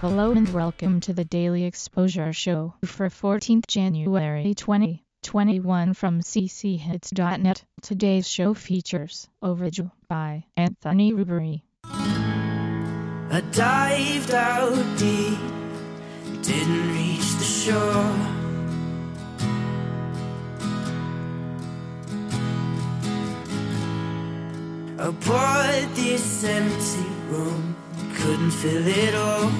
Hello and welcome to the Daily Exposure Show for 14th January 2021 from cchits.net. Today's show features Overdue by Anthony Rubery. I dived out deep, didn't reach the shore. I bought this empty room, couldn't fill it all.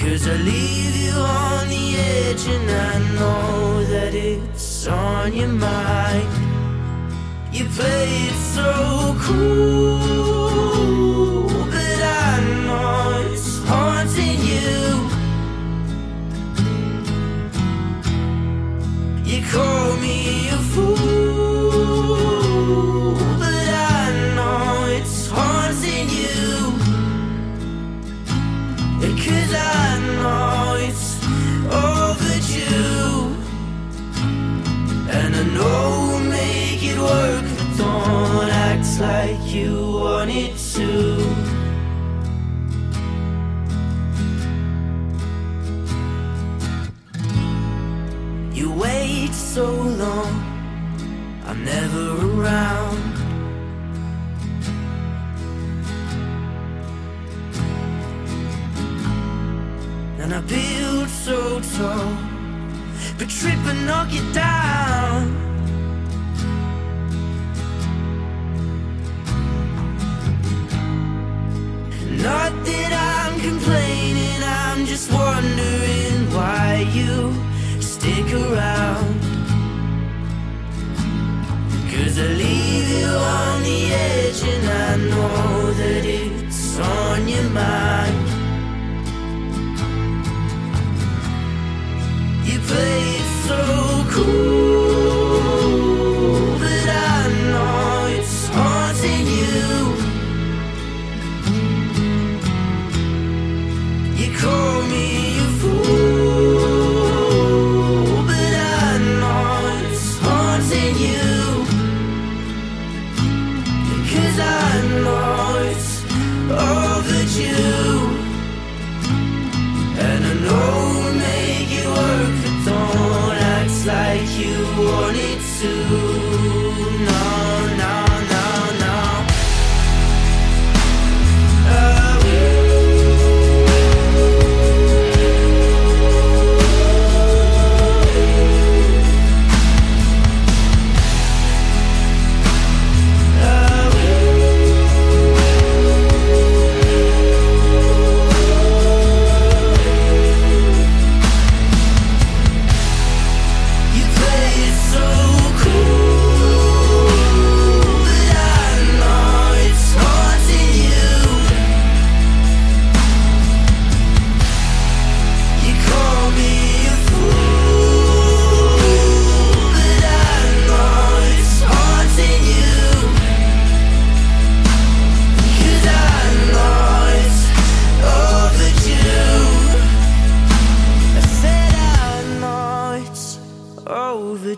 Cause I leave you on the edge, and I know that it's on your mind. You play it so cool, but I know it's haunting you. You call me don't like you want it to. You wait so long, I'm never around. And I build so tall, but trip and knock it down. Around. Cause I leave you on the edge, and I know that it's on your mind.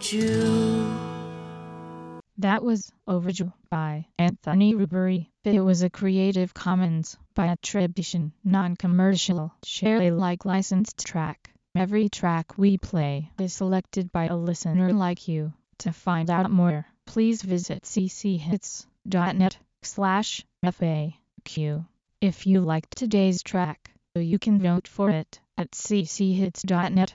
Overdue. That was Overdue by Anthony Rubery. It was a Creative Commons by attribution, non-commercial, share Alike licensed track. Every track we play is selected by a listener like you. To find out more, please visit cchits.net slash FAQ. If you liked today's track, you can vote for it at cchits.net